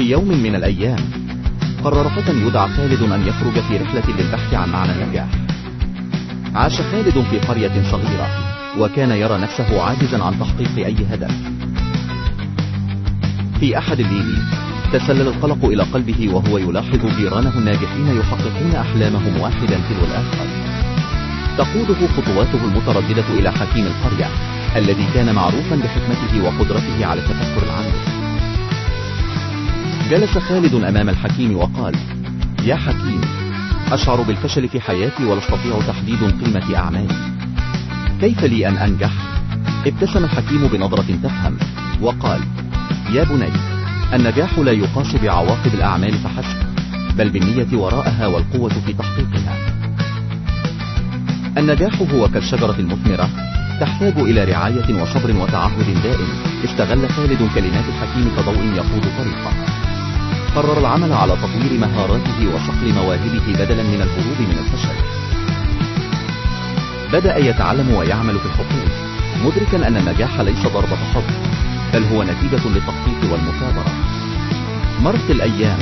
في يوم من الأيام. قرر فتى يدعى خالد أن يخرج في رحلة للبحث عن معنى النجاح. عاش خالد في قرية صغيرة وكان يرى نفسه عاجزا عن تحقيق أي هدف. في أحد الليل تسلل القلق إلى قلبه وهو يلاحظ جيرانه الناجحين يحققون أحلامهم واحدا تلو الآخر. تقوده خطواته المترددة إلى حكيم القرية الذي كان معروفا بحكمته وقدرته على التفكر العميق جلس خالد أمام الحكيم وقال يا حكيم أشعر بالفشل في حياتي ولا استطيع تحديد قيمة أعمالي. كيف لي أن أنجح؟ ابتسم الحكيم بنظرة تفهم وقال يا بني النجاح لا يقاس بعواقب الأعمال فحسب بل بالنية وراءها والقوة في تحقيقها. النجاح هو كالشجرة المثمرة تحتاج إلى رعاية وصبر وتعهد دائم استغل خالد كلمات الحكيم كضوء يقود طريقه. قرر العمل على تطوير مهاراته وصقل مواهبه بدلا من الهروب من الفشل. بدأ يتعلم ويعمل في الحقول مدركا أن النجاح ليس ضربة حظ بل هو نتيجة للتخطيط والمثابرة. مرت الأيام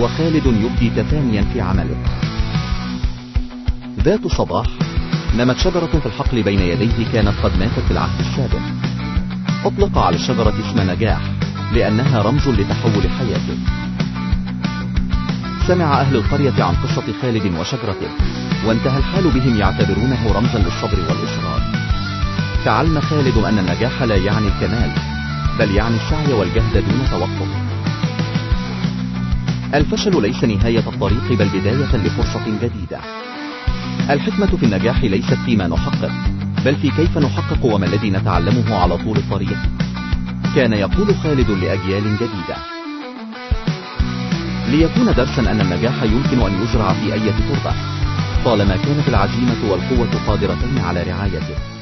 وخالد يبدي تفانيا في عمله. ذات صباح نمت شجرة في الحقل بين يديه كانت قد ماتت في العهد السابق أطلق على الشجرة اسم نجاح. لأنها رمز لتحول حياته. سمع أهل القرية عن قصة خالد وشجرته وانتهى الحال بهم يعتبرونه رمزا للصبر والإصرار تعلم خالد أن النجاح لا يعني الكمال بل يعني السعي والجهد دون توقف. الفشل ليس نهاية الطريق بل بداية لفرصة جديدة. الحكمة في النجاح ليست فيما نحقق بل في كيف نحقق وما الذي نتعلمه على طول الطريق. كان يقول خالد لأجيال جديدة. ليكون درسا أن النجاح يمكن أن يزرع في أي تربة طالما كانت العزيمة والقوة قادرتين على رعايته.